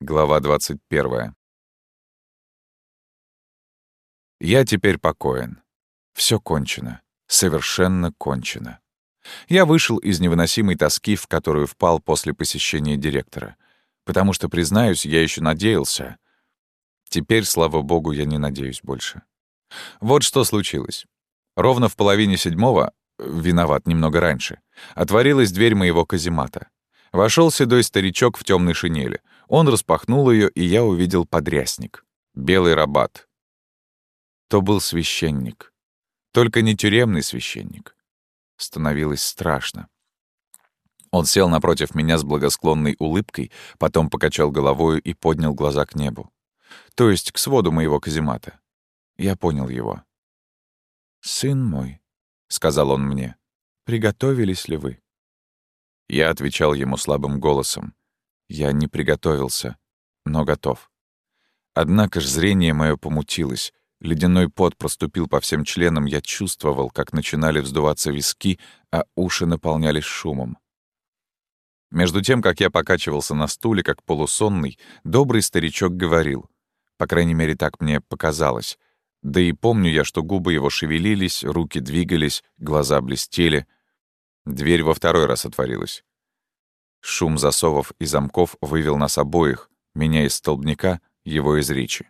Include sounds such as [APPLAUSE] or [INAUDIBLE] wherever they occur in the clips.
Глава 21. Я теперь покоен. Все кончено. Совершенно кончено. Я вышел из невыносимой тоски, в которую впал после посещения директора. Потому что, признаюсь, я еще надеялся. Теперь, слава богу, я не надеюсь больше. Вот что случилось. Ровно в половине седьмого, виноват немного раньше, отворилась дверь моего каземата. Вошел седой старичок в темной шинели. Он распахнул ее, и я увидел подрясник. Белый рабат. То был священник. Только не тюремный священник. Становилось страшно. Он сел напротив меня с благосклонной улыбкой, потом покачал головою и поднял глаза к небу. То есть к своду моего каземата. Я понял его. «Сын мой», — сказал он мне, — «приготовились ли вы?» Я отвечал ему слабым голосом. Я не приготовился, но готов. Однако ж зрение мое помутилось, ледяной пот проступил по всем членам, я чувствовал, как начинали вздуваться виски, а уши наполнялись шумом. Между тем, как я покачивался на стуле, как полусонный, добрый старичок говорил. По крайней мере, так мне показалось. Да и помню я, что губы его шевелились, руки двигались, глаза блестели — Дверь во второй раз отворилась. Шум засовов и замков вывел нас обоих, меня из столбняка, его из речи.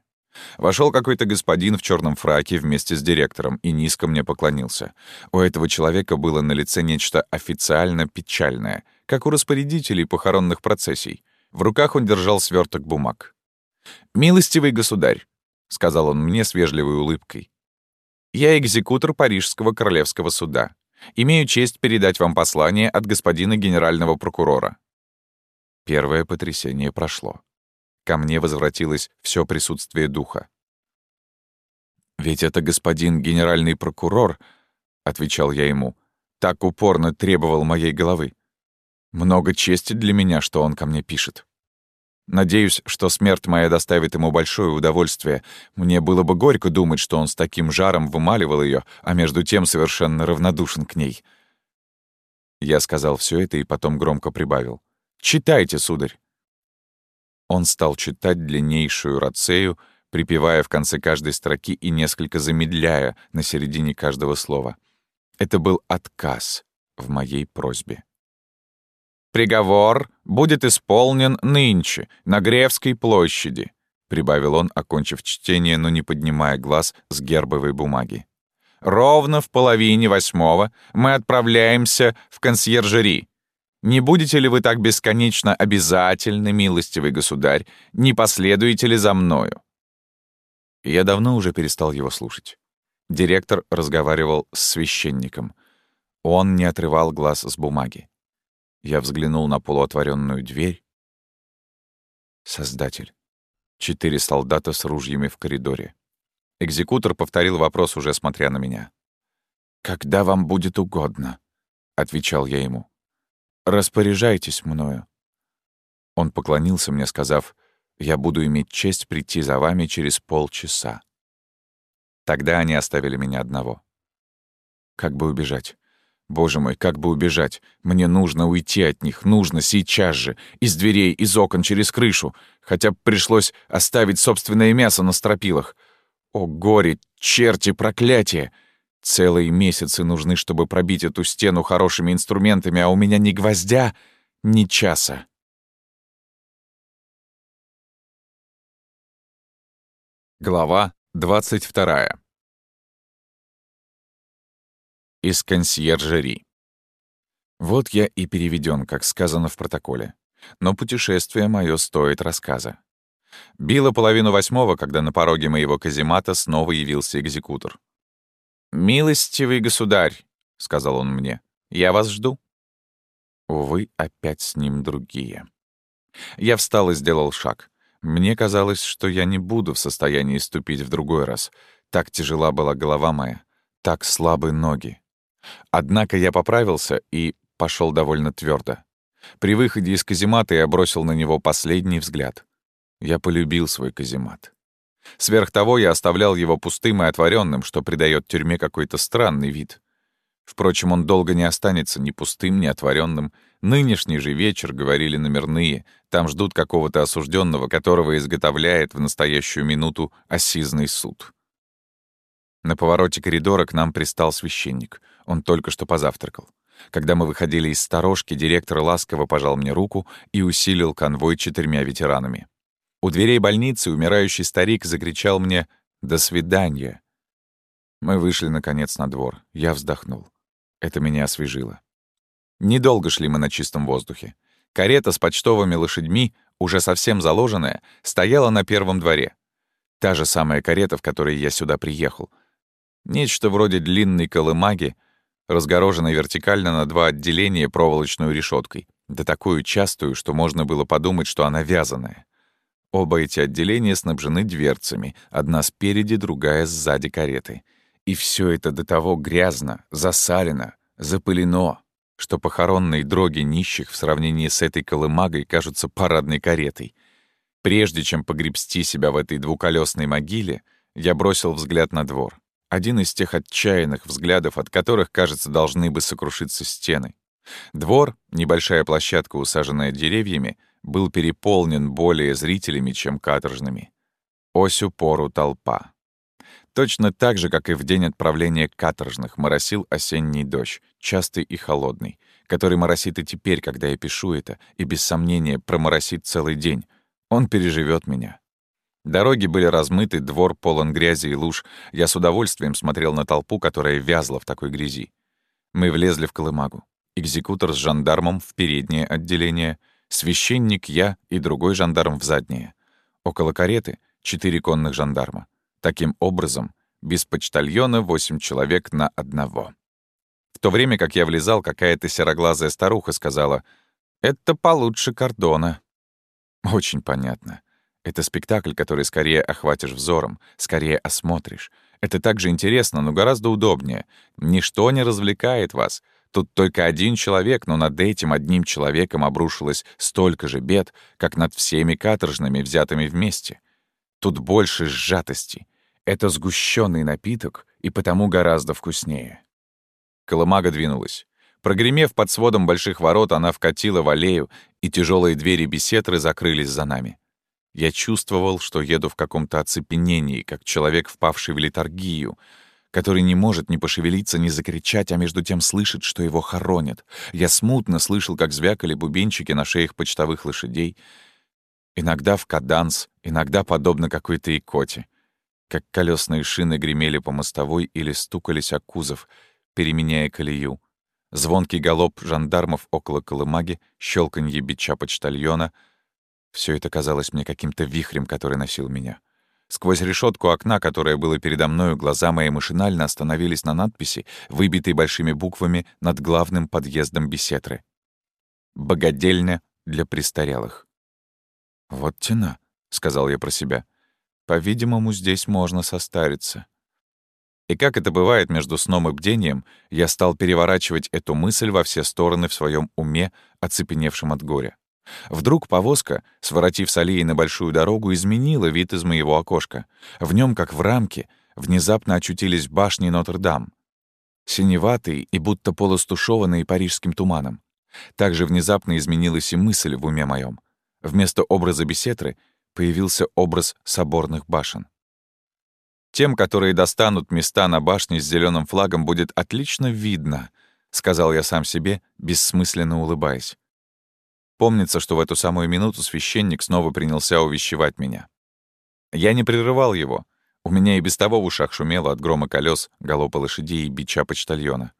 Вошел какой-то господин в черном фраке вместе с директором и низко мне поклонился. У этого человека было на лице нечто официально печальное, как у распорядителей похоронных процессий. В руках он держал сверток бумаг. «Милостивый государь», — сказал он мне с вежливой улыбкой, — «я экзекутор Парижского королевского суда. Имею честь передать вам послание от господина генерального прокурора». Первое потрясение прошло. Ко мне возвратилось все присутствие духа. «Ведь это господин генеральный прокурор», — отвечал я ему, — «так упорно требовал моей головы. Много чести для меня, что он ко мне пишет». Надеюсь, что смерть моя доставит ему большое удовольствие. Мне было бы горько думать, что он с таким жаром вымаливал ее, а между тем совершенно равнодушен к ней. Я сказал все это и потом громко прибавил. «Читайте, сударь!» Он стал читать длиннейшую рацею, припевая в конце каждой строки и несколько замедляя на середине каждого слова. Это был отказ в моей просьбе. «Приговор будет исполнен нынче, на Гревской площади», — прибавил он, окончив чтение, но не поднимая глаз с гербовой бумаги. «Ровно в половине восьмого мы отправляемся в консьержери. Не будете ли вы так бесконечно обязательны, милостивый государь, не последуете ли за мною?» Я давно уже перестал его слушать. Директор разговаривал с священником. Он не отрывал глаз с бумаги. Я взглянул на полуотворенную дверь. Создатель. Четыре солдата с ружьями в коридоре. Экзекутор повторил вопрос, уже смотря на меня. «Когда вам будет угодно», — отвечал я ему. «Распоряжайтесь мною». Он поклонился мне, сказав, «Я буду иметь честь прийти за вами через полчаса». Тогда они оставили меня одного. Как бы убежать? Боже мой, как бы убежать? Мне нужно уйти от них, нужно сейчас же, из дверей, из окон, через крышу, хотя пришлось оставить собственное мясо на стропилах. О, горе, черти, проклятие! Целые месяцы нужны, чтобы пробить эту стену хорошими инструментами, а у меня ни гвоздя, ни часа. Глава двадцать вторая из консьержери. Вот я и переведен, как сказано в протоколе. Но путешествие мое стоит рассказа. Било половину восьмого, когда на пороге моего каземата снова явился экзекутор. «Милостивый государь», — сказал он мне, — «я вас жду». Увы, опять с ним другие. Я встал и сделал шаг. Мне казалось, что я не буду в состоянии ступить в другой раз. Так тяжела была голова моя, так слабы ноги. Однако я поправился и пошел довольно твердо. При выходе из каземата я бросил на него последний взгляд. Я полюбил свой каземат. Сверх того, я оставлял его пустым и отворенным, что придает тюрьме какой-то странный вид. Впрочем, он долго не останется ни пустым, ни отворенным. Нынешний же вечер, говорили номерные, там ждут какого-то осужденного, которого изготовляет в настоящую минуту осизный суд. На повороте коридора к нам пристал священник. Он только что позавтракал. Когда мы выходили из сторожки, директор ласково пожал мне руку и усилил конвой четырьмя ветеранами. У дверей больницы умирающий старик закричал мне «До свидания!». Мы вышли, наконец, на двор. Я вздохнул. Это меня освежило. Недолго шли мы на чистом воздухе. Карета с почтовыми лошадьми, уже совсем заложенная, стояла на первом дворе. Та же самая карета, в которой я сюда приехал. Нечто вроде длинной колымаги, разгороженной вертикально на два отделения проволочной решеткой, да такую частую, что можно было подумать, что она вязаная. Оба эти отделения снабжены дверцами, одна спереди, другая сзади кареты. И все это до того грязно, засалено, запылено, что похоронные дроги нищих в сравнении с этой колымагой кажутся парадной каретой. Прежде чем погребсти себя в этой двуколесной могиле, я бросил взгляд на двор. Один из тех отчаянных взглядов, от которых, кажется, должны бы сокрушиться стены. Двор, небольшая площадка, усаженная деревьями, был переполнен более зрителями, чем каторжными. Осю пору толпа. Точно так же, как и в день отправления каторжных, моросил осенний дождь, частый и холодный, который моросит и теперь, когда я пишу это, и без сомнения проморосит целый день. Он переживет меня. Дороги были размыты, двор полон грязи и луж. Я с удовольствием смотрел на толпу, которая вязла в такой грязи. Мы влезли в колымагу. Экзекутор с жандармом в переднее отделение, священник, я и другой жандарм в заднее. Около кареты — четыре конных жандарма. Таким образом, без почтальона восемь человек на одного. В то время как я влезал, какая-то сероглазая старуха сказала, «Это получше кордона». Очень понятно. Это спектакль, который скорее охватишь взором, скорее осмотришь. Это также интересно, но гораздо удобнее. Ничто не развлекает вас. Тут только один человек, но над этим одним человеком обрушилось столько же бед, как над всеми каторжными, взятыми вместе. Тут больше сжатости. Это сгущенный напиток, и потому гораздо вкуснее. Колымага двинулась. Прогремев под сводом больших ворот, она вкатила в аллею, и тяжелые двери беседры закрылись за нами. Я чувствовал, что еду в каком-то оцепенении, как человек, впавший в литургию, который не может ни пошевелиться, ни закричать, а между тем слышит, что его хоронят. Я смутно слышал, как звякали бубенчики на шеях почтовых лошадей — Иногда в каданс, иногда подобно какой-то икоте. Как колесные шины гремели по мостовой или стукались о кузов, переменяя колею. Звонкий галоп жандармов около колымаги, щелканье бича почтальона — все это казалось мне каким-то вихрем, который носил меня. Сквозь решетку окна, которое было передо мною, глаза мои машинально остановились на надписи, выбитой большими буквами над главным подъездом беседры. «Богадельня для престарелых». «Вот тена», — сказал я про себя. «По-видимому, здесь можно состариться». И как это бывает между сном и бдением, я стал переворачивать эту мысль во все стороны в своем уме, оцепеневшем от горя. Вдруг повозка, своротив с аллеи на большую дорогу, изменила вид из моего окошка. В нем, как в рамке, внезапно очутились башни Нотр-Дам. Синеватые и будто полустушеванные парижским туманом. Также внезапно изменилась и мысль в уме моем. Вместо образа беседры появился образ соборных башен. «Тем, которые достанут места на башне с зеленым флагом, будет отлично видно», — сказал я сам себе, бессмысленно улыбаясь. Помнится, что в эту самую минуту священник снова принялся увещевать меня. Я не прерывал его. У меня и без того в ушах шумело от грома колес, галопа лошадей и бича почтальона.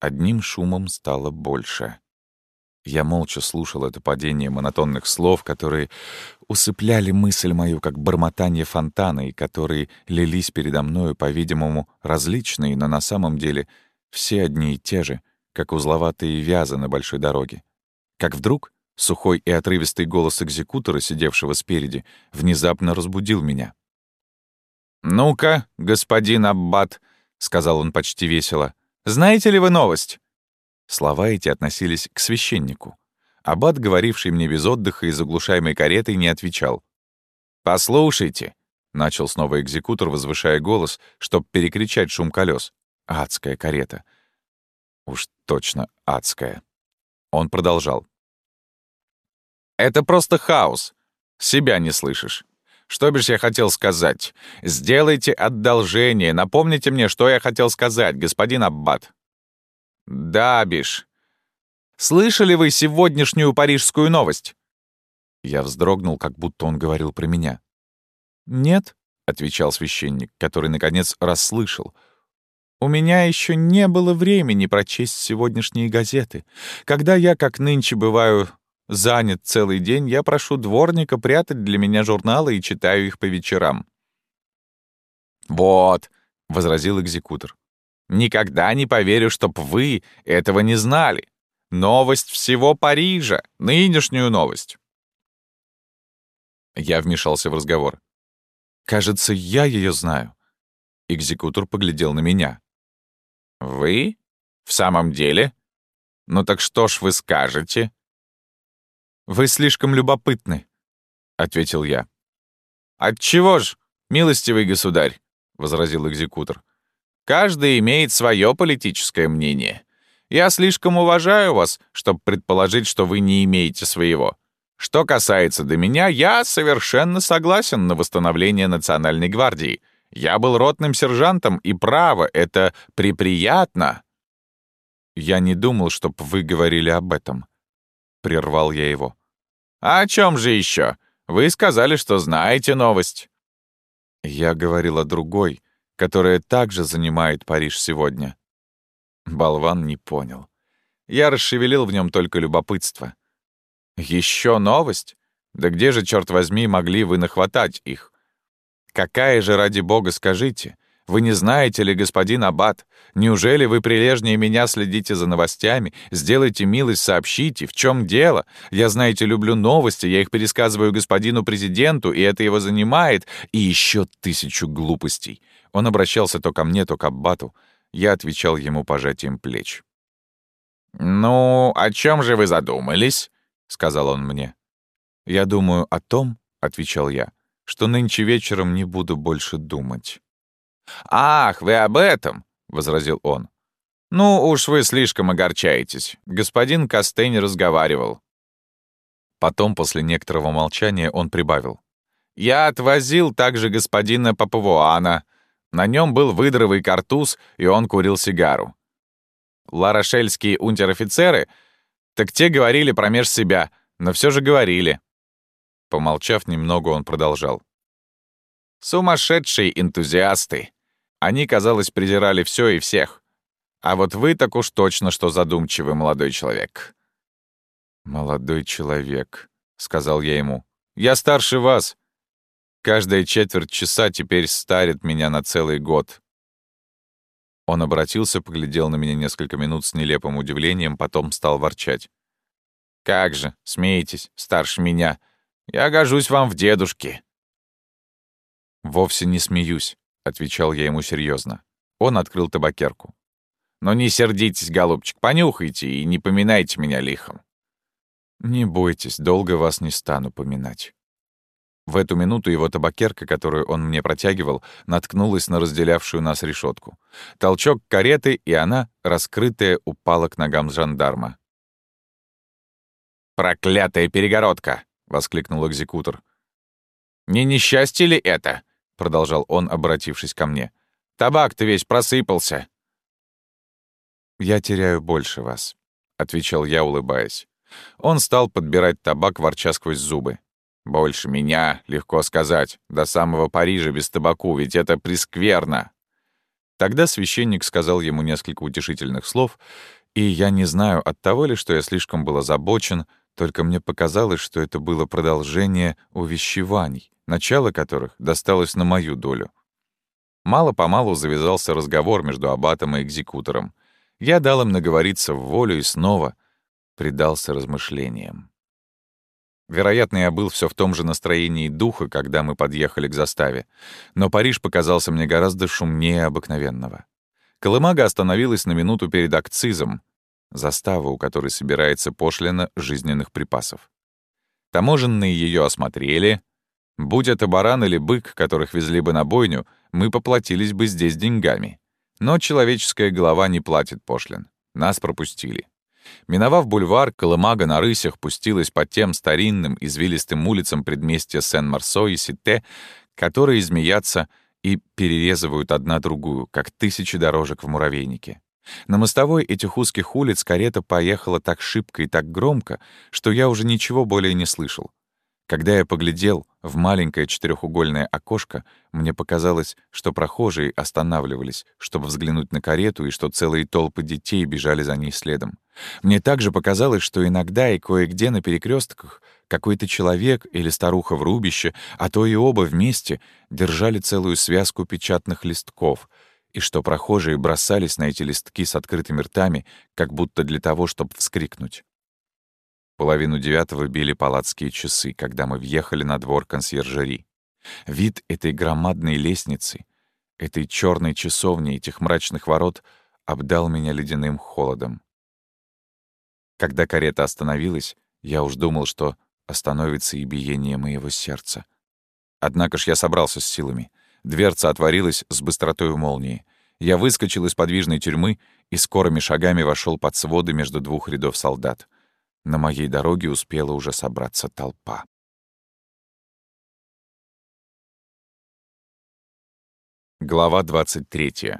Одним шумом стало больше. Я молча слушал это падение монотонных слов, которые усыпляли мысль мою, как бормотание фонтана, и которые лились передо мною, по-видимому, различные, но на самом деле все одни и те же, как узловатые вязы на большой дороге. Как вдруг сухой и отрывистый голос экзекутора, сидевшего спереди, внезапно разбудил меня. «Ну-ка, господин Аббат», — сказал он почти весело, — «знаете ли вы новость?» Слова эти относились к священнику. Аббат, говоривший мне без отдыха и заглушаемой каретой, не отвечал. «Послушайте», — начал снова экзекутор, возвышая голос, чтобы перекричать шум колес. Адская карета. Уж точно адская. Он продолжал. «Это просто хаос. Себя не слышишь. Что бишь я хотел сказать? Сделайте одолжение, напомните мне, что я хотел сказать, господин Аббат». «Да, Биш. Слышали вы сегодняшнюю парижскую новость?» Я вздрогнул, как будто он говорил про меня. «Нет», — отвечал священник, который, наконец, расслышал. «У меня еще не было времени прочесть сегодняшние газеты. Когда я, как нынче бываю, занят целый день, я прошу дворника прятать для меня журналы и читаю их по вечерам». «Вот», — возразил экзекутор, — «никогда не поверю, чтоб вы этого не знали. Новость всего Парижа, нынешнюю новость». Я вмешался в разговор. «Кажется, я ее знаю». Экзекутор поглядел на меня. «Вы? В самом деле? Ну так что ж вы скажете?» «Вы слишком любопытны», — ответил я. «Отчего ж, милостивый государь?» — возразил экзекутор. «Каждый имеет свое политическое мнение. Я слишком уважаю вас, чтобы предположить, что вы не имеете своего. Что касается до меня, я совершенно согласен на восстановление Национальной гвардии. Я был ротным сержантом, и право, это приприятно. Я не думал, чтоб вы говорили об этом. Прервал я его. А о чем же еще? Вы сказали, что знаете новость. Я говорил о другой, которая также занимает Париж сегодня. Болван не понял. Я расшевелил в нем только любопытство. Еще новость? Да где же, черт возьми, могли вы нахватать их? Какая же, ради бога, скажите? Вы не знаете ли, господин Аббат? Неужели вы прилежнее меня следите за новостями? Сделайте милость, сообщите, в чем дело? Я, знаете, люблю новости, я их пересказываю господину президенту, и это его занимает. И еще тысячу глупостей. Он обращался то ко мне, то к Аббату. Я отвечал ему пожатием плеч. «Ну, о чем же вы задумались?» — сказал он мне. «Я думаю о том, — отвечал я, — что нынче вечером не буду больше думать». «Ах, вы об этом!» — возразил он. «Ну уж вы слишком огорчаетесь. Господин Костейн разговаривал». Потом, после некоторого молчания, он прибавил. «Я отвозил также господина Папавуана. На нем был выдровый картуз, и он курил сигару. Ларошельские унтер-офицеры — так те говорили промеж себя, но все же говорили. Помолчав немного, он продолжал. Сумасшедшие энтузиасты. Они, казалось, презирали все и всех. А вот вы так уж точно, что задумчивый молодой человек. «Молодой человек», — сказал я ему. «Я старше вас. Каждая четверть часа теперь старит меня на целый год. Он обратился, поглядел на меня несколько минут с нелепым удивлением, потом стал ворчать. «Как же, смеетесь, старше меня. Я гожусь вам в дедушке». «Вовсе не смеюсь», — отвечал я ему серьезно. Он открыл табакерку. «Но не сердитесь, голубчик, понюхайте и не поминайте меня лихом». «Не бойтесь, долго вас не стану поминать». В эту минуту его табакерка, которую он мне протягивал, наткнулась на разделявшую нас решетку. Толчок кареты, и она, раскрытая, упала к ногам жандарма. «Проклятая перегородка!» — воскликнул экзекутор. «Не несчастье ли это?» — продолжал он, обратившись ко мне. «Табак-то весь просыпался». «Я теряю больше вас», — отвечал я, улыбаясь. Он стал подбирать табак, ворча сквозь зубы. Больше меня, легко сказать, до самого Парижа без табаку, ведь это прескверно. Тогда священник сказал ему несколько утешительных слов, и я не знаю, от того ли, что я слишком был озабочен, только мне показалось, что это было продолжение увещеваний, начало которых досталось на мою долю. Мало-помалу завязался разговор между аббатом и экзекутором. Я дал им наговориться в волю и снова предался размышлениям. Вероятно, я был все в том же настроении духа, когда мы подъехали к заставе. Но Париж показался мне гораздо шумнее обыкновенного. Колымага остановилась на минуту перед акцизом, застава, у которой собирается пошлина жизненных припасов. Таможенные ее осмотрели. Будь это баран или бык, которых везли бы на бойню, мы поплатились бы здесь деньгами. Но человеческая голова не платит пошлин. Нас пропустили. Миновав бульвар, колымага на рысях пустилась по тем старинным извилистым улицам предместья Сен-Марсо и Сите, которые змеятся и перерезывают одна другую, как тысячи дорожек в муравейнике. На мостовой этих узких улиц карета поехала так шибко и так громко, что я уже ничего более не слышал. Когда я поглядел в маленькое четырехугольное окошко, мне показалось, что прохожие останавливались, чтобы взглянуть на карету, и что целые толпы детей бежали за ней следом. Мне также показалось, что иногда и кое-где на перекрестках какой-то человек или старуха в рубище, а то и оба вместе, держали целую связку печатных листков, и что прохожие бросались на эти листки с открытыми ртами, как будто для того, чтобы вскрикнуть. Половину девятого били палатские часы, когда мы въехали на двор консьержери. Вид этой громадной лестницы, этой черной часовни, этих мрачных ворот обдал меня ледяным холодом. Когда карета остановилась, я уж думал, что остановится и биение моего сердца. Однако ж я собрался с силами. Дверца отворилась с быстротой молнии. Я выскочил из подвижной тюрьмы и скорыми шагами вошел под своды между двух рядов солдат — на моей дороге успела уже собраться толпа. Глава 23.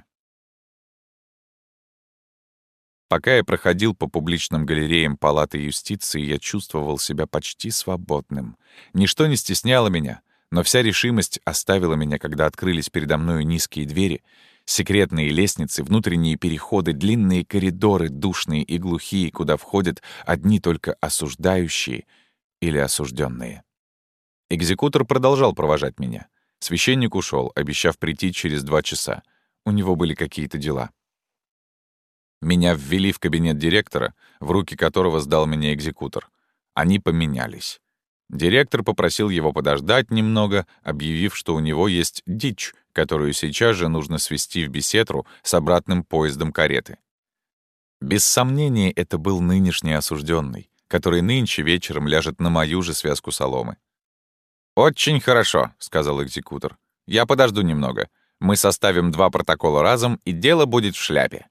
Пока я проходил по публичным галереям Палаты юстиции, я чувствовал себя почти свободным. Ничто не стесняло меня, но вся решимость оставила меня, когда открылись передо мною низкие двери, Секретные лестницы, внутренние переходы, длинные коридоры, душные и глухие, куда входят одни только осуждающие или осужденные. Экзекутор продолжал провожать меня. Священник ушел, обещав прийти через два часа. У него были какие-то дела. Меня ввели в кабинет директора, в руки которого сдал меня экзекутор. Они поменялись. Директор попросил его подождать немного, объявив, что у него есть дичь, которую сейчас же нужно свести в беседру с обратным поездом кареты. Без сомнения, это был нынешний осужденный, который нынче вечером ляжет на мою же связку соломы. «Очень хорошо», — сказал экзекутор. «Я подожду немного. Мы составим два протокола разом, и дело будет в шляпе».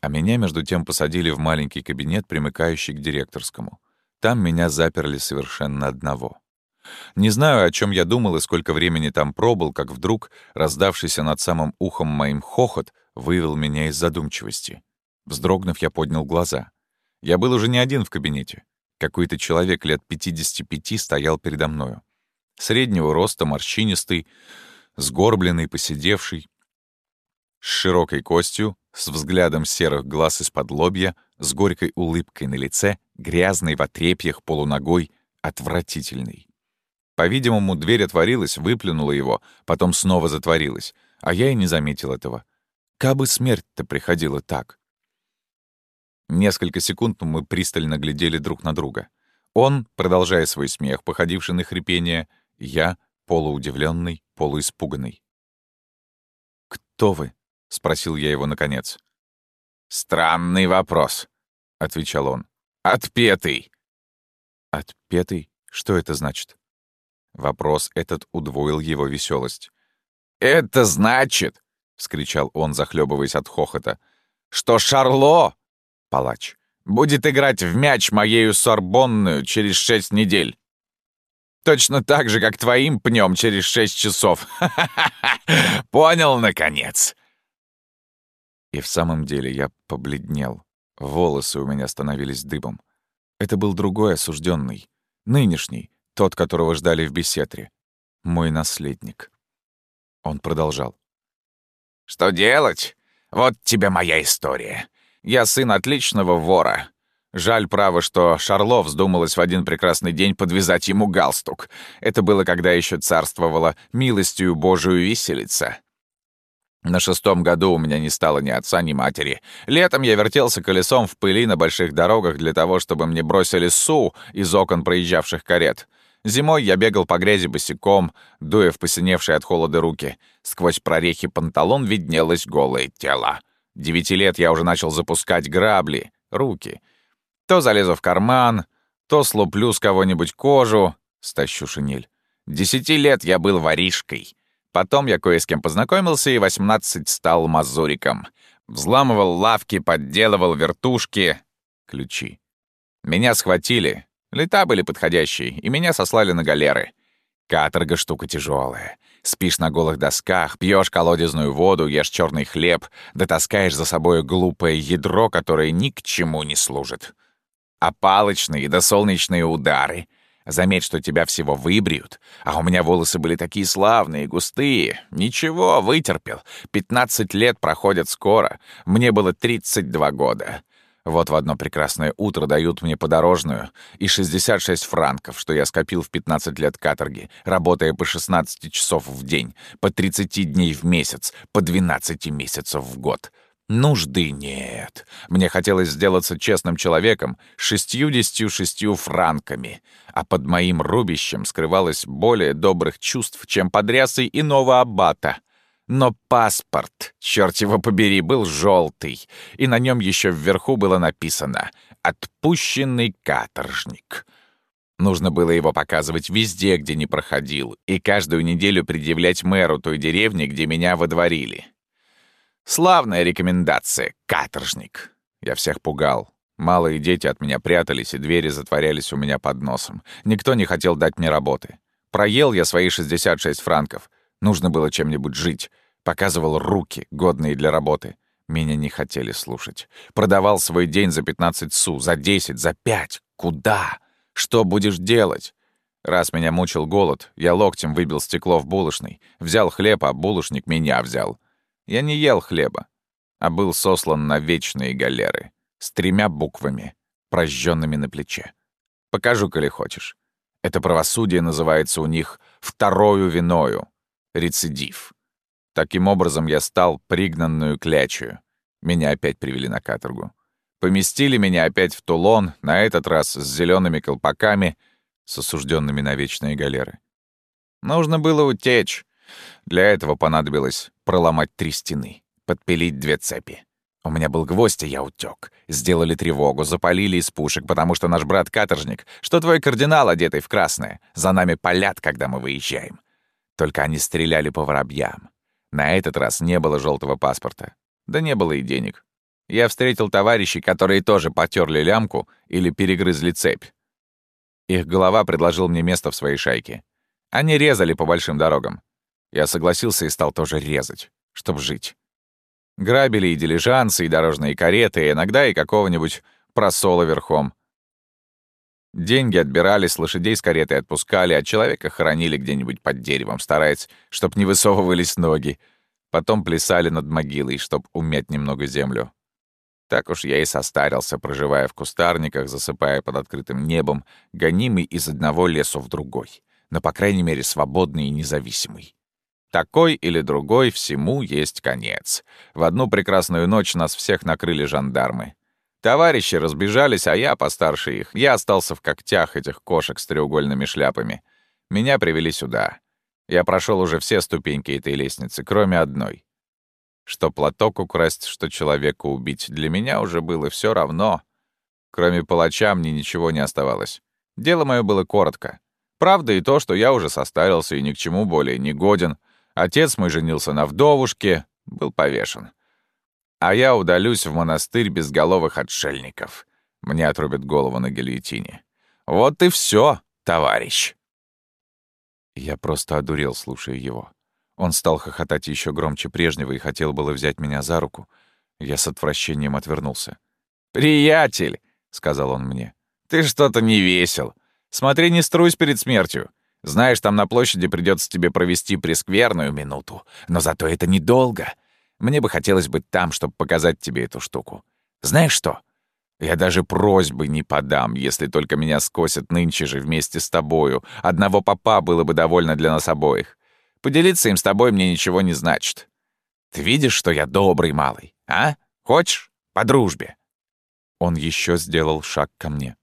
А меня, между тем, посадили в маленький кабинет, примыкающий к директорскому. Там меня заперли совершенно одного. Не знаю, о чем я думал и сколько времени там пробыл, как вдруг, раздавшийся над самым ухом моим хохот, вывел меня из задумчивости. Вздрогнув, я поднял глаза. Я был уже не один в кабинете. Какой-то человек лет 55 стоял передо мною. Среднего роста, морщинистый, сгорбленный, посидевший, с широкой костью, с взглядом серых глаз из-под лобья, с горькой улыбкой на лице, грязный в отрепьях, полуногой, отвратительный. По-видимому, дверь отворилась, выплюнула его, потом снова затворилась, а я и не заметил этого. Кабы смерть-то приходила так. Несколько секунд мы пристально глядели друг на друга. Он, продолжая свой смех, походивший на хрипение, я, полуудивленный, полуиспуганный. «Кто вы?» — спросил я его наконец. «Странный вопрос», — отвечал он. «Отпетый». «Отпетый? Что это значит?» Вопрос этот удвоил его веселость. «Это значит», — вскричал он, захлебываясь от хохота, «что Шарло, палач, будет играть в мяч моею сорбонную через шесть недель. Точно так же, как твоим пнем через шесть часов. [LAUGHS] Понял, наконец?» И в самом деле я побледнел. Волосы у меня становились дыбом. Это был другой осужденный, нынешний, тот, которого ждали в беседре. Мой наследник. Он продолжал. «Что делать? Вот тебе моя история. Я сын отличного вора. Жаль, право, что Шарло вздумалось в один прекрасный день подвязать ему галстук. Это было, когда еще царствовала милостью Божию виселица. На шестом году у меня не стало ни отца, ни матери. Летом я вертелся колесом в пыли на больших дорогах для того, чтобы мне бросили су из окон проезжавших карет. Зимой я бегал по грязи босиком, дуя в посиневшие от холода руки. Сквозь прорехи панталон виднелось голое тело. Девяти лет я уже начал запускать грабли, руки. То залезу в карман, то слуплю с кого-нибудь кожу, стащу шинель. Десяти лет я был воришкой. Потом я кое с кем познакомился и 18 стал мазуриком. Взламывал лавки, подделывал вертушки. Ключи. Меня схватили. Лета были подходящие, и меня сослали на галеры. Каторга штука тяжелая. Спишь на голых досках, пьешь колодезную воду, ешь черный хлеб, да таскаешь за собой глупое ядро, которое ни к чему не служит. А палочные да солнечные удары. Заметь, что тебя всего выбреют. А у меня волосы были такие славные, густые. Ничего, вытерпел. Пятнадцать лет проходят скоро. Мне было тридцать два года. Вот в одно прекрасное утро дают мне подорожную и 66 франков, что я скопил в 15 лет каторги, работая по 16 часов в день, по 30 дней в месяц, по 12 месяцев в год. Нужды нет. Мне хотелось сделаться честным человеком с 66 франками, а под моим рубищем скрывалось более добрых чувств, чем под рясой иного аббата — но паспорт, черт его побери, был желтый, и на нем еще вверху было написано «Отпущенный каторжник». Нужно было его показывать везде, где не проходил, и каждую неделю предъявлять мэру той деревни, где меня водворили. Славная рекомендация, каторжник. Я всех пугал. Малые дети от меня прятались, и двери затворялись у меня под носом. Никто не хотел дать мне работы. Проел я свои 66 франков — Нужно было чем-нибудь жить. Показывал руки, годные для работы. Меня не хотели слушать. Продавал свой день за 15 су, за 10, за 5. Куда? Что будешь делать? Раз меня мучил голод, я локтем выбил стекло в булочной, взял хлеб, а булочник меня взял. Я не ел хлеба, а был сослан на вечные галеры с тремя буквами, прожженными на плече. Покажу, коли хочешь. Это правосудие называется у них «второю виною» рецидив. Таким образом, я стал пригнанную клячью. Меня опять привели на каторгу. Поместили меня опять в Тулон, на этот раз с зелеными колпаками, с осужденными на вечные галеры. Нужно было утечь. Для этого понадобилось проломать три стены, подпилить две цепи. У меня был гвоздь, и я утек. Сделали тревогу, запалили из пушек, потому что наш брат-каторжник, что твой кардинал, одетый в красное, за нами палят, когда мы выезжаем. Только они стреляли по воробьям. На этот раз не было желтого паспорта. Да не было и денег. Я встретил товарищей, которые тоже потерли лямку или перегрызли цепь. Их голова предложил мне место в своей шайке. Они резали по большим дорогам. Я согласился и стал тоже резать, чтобы жить. Грабили и дилижансы, и дорожные кареты, и иногда и какого-нибудь просола верхом. Деньги отбирали, с лошадей с каретой отпускали, а человека хоронили где-нибудь под деревом, стараясь, чтоб не высовывались ноги. Потом плясали над могилой, чтоб умять немного землю. Так уж я и состарился, проживая в кустарниках, засыпая под открытым небом, гонимый из одного лесу в другой, но, по крайней мере, свободный и независимый. Такой или другой всему есть конец. В одну прекрасную ночь нас всех накрыли жандармы. Товарищи разбежались, а я, постарше их, я остался в когтях этих кошек с треугольными шляпами. Меня привели сюда. Я прошел уже все ступеньки этой лестницы, кроме одной. Что платок украсть, что человека убить, для меня уже было все равно. Кроме палача мне ничего не оставалось. Дело мое было коротко. Правда и то, что я уже состарился и ни к чему более не годен. Отец мой женился на вдовушке, был повешен а я удалюсь в монастырь безголовых отшельников. Мне отрубят голову на гильотине. Вот и все, товарищ. Я просто одурел, слушая его. Он стал хохотать еще громче прежнего и хотел было взять меня за руку. Я с отвращением отвернулся. «Приятель!» — сказал он мне. «Ты что-то не весел. Смотри, не струсь перед смертью. Знаешь, там на площади придется тебе провести прескверную минуту, но зато это недолго. Мне бы хотелось быть там, чтобы показать тебе эту штуку. Знаешь что? Я даже просьбы не подам, если только меня скосят нынче же вместе с тобою. Одного папа было бы довольно для нас обоих. Поделиться им с тобой мне ничего не значит. Ты видишь, что я добрый малый, а? Хочешь? По дружбе». Он еще сделал шаг ко мне.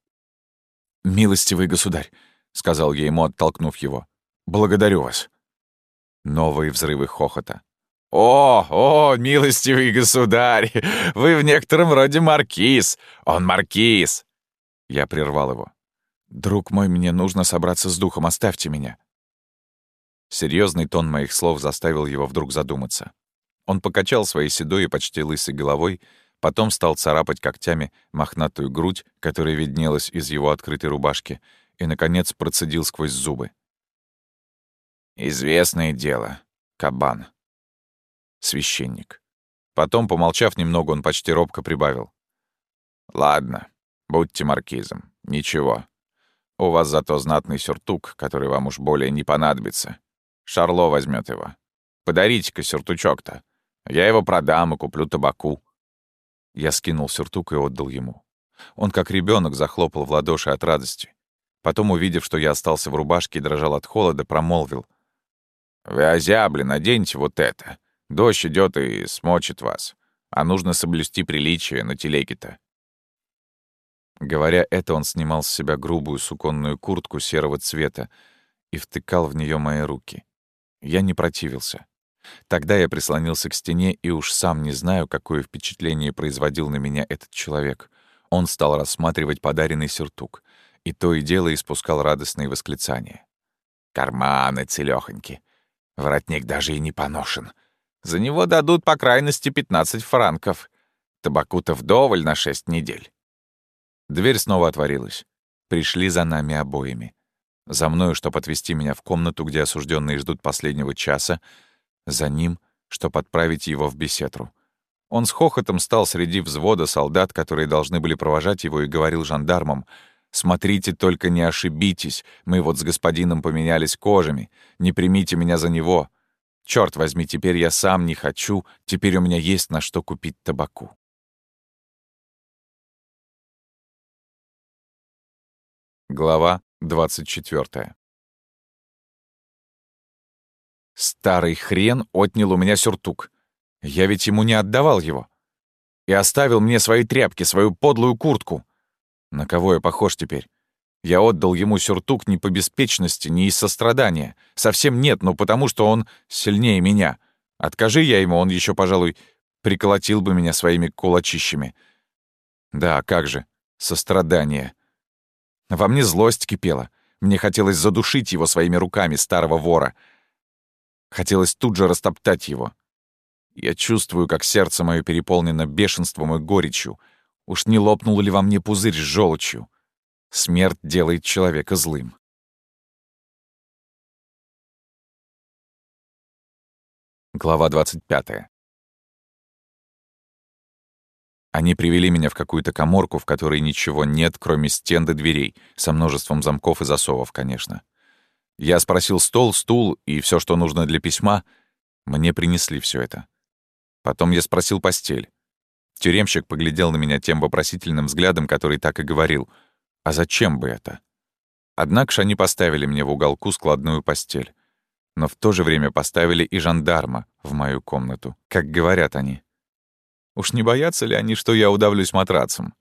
«Милостивый государь», — сказал я ему, оттолкнув его. «Благодарю вас». Новые взрывы хохота. «О, о, милостивый государь, [LAUGHS] вы в некотором роде маркиз. Он маркиз!» Я прервал его. «Друг мой, мне нужно собраться с духом, оставьте меня». Серьезный тон моих слов заставил его вдруг задуматься. Он покачал своей седой и почти лысой головой, потом стал царапать когтями мохнатую грудь, которая виднелась из его открытой рубашки, и, наконец, процедил сквозь зубы. «Известное дело. Кабан. Священник». Потом, помолчав немного, он почти робко прибавил. «Ладно, будьте маркизом. Ничего. У вас зато знатный сюртук, который вам уж более не понадобится. Шарло возьмет его. Подарите-ка сюртучок-то. Я его продам и куплю табаку». Я скинул сюртук и отдал ему. Он, как ребенок, захлопал в ладоши от радости. Потом, увидев, что я остался в рубашке и дрожал от холода, промолвил. «Вы озябли, наденьте вот это. Дождь идет и смочит вас. А нужно соблюсти приличие на телеге-то». Говоря это, он снимал с себя грубую суконную куртку серого цвета и втыкал в нее мои руки. Я не противился. Тогда я прислонился к стене и уж сам не знаю, какое впечатление производил на меня этот человек. Он стал рассматривать подаренный сюртук, и то и дело испускал радостные восклицания. «Карманы целёхоньки. Воротник даже и не поношен. За него дадут по крайности 15 франков. Табаку-то вдоволь на шесть недель». Дверь снова отворилась. Пришли за нами обоими. За мною, чтобы отвести меня в комнату, где осужденные ждут последнего часа, за ним, чтобы отправить его в беседру. Он с хохотом стал среди взвода солдат, которые должны были провожать его, и говорил жандармам, «Смотрите, только не ошибитесь, мы вот с господином поменялись кожами, не примите меня за него. Черт возьми, теперь я сам не хочу, теперь у меня есть на что купить табаку». Глава 24 Старый хрен отнял у меня сюртук. Я ведь ему не отдавал его. И оставил мне свои тряпки, свою подлую куртку. На кого я похож теперь? Я отдал ему сюртук не по беспечности, не из сострадания. Совсем нет, но потому что он сильнее меня. Откажи я ему, он еще, пожалуй, приколотил бы меня своими кулачищами. Да, как же, сострадание. Во мне злость кипела. Мне хотелось задушить его своими руками, старого вора — Хотелось тут же растоптать его. Я чувствую, как сердце мое переполнено бешенством и горечью. Уж не лопнул ли во мне пузырь с желчью? Смерть делает человека злым. Глава 25. Они привели меня в какую-то коморку, в которой ничего нет, кроме стен до дверей, со множеством замков и засовов, конечно. Я спросил стол, стул и все, что нужно для письма. Мне принесли все это. Потом я спросил постель. Тюремщик поглядел на меня тем вопросительным взглядом, который так и говорил. «А зачем бы это?» Однако они поставили мне в уголку складную постель. Но в то же время поставили и жандарма в мою комнату, как говорят они. Уж не боятся ли они, что я удавлюсь матрацем?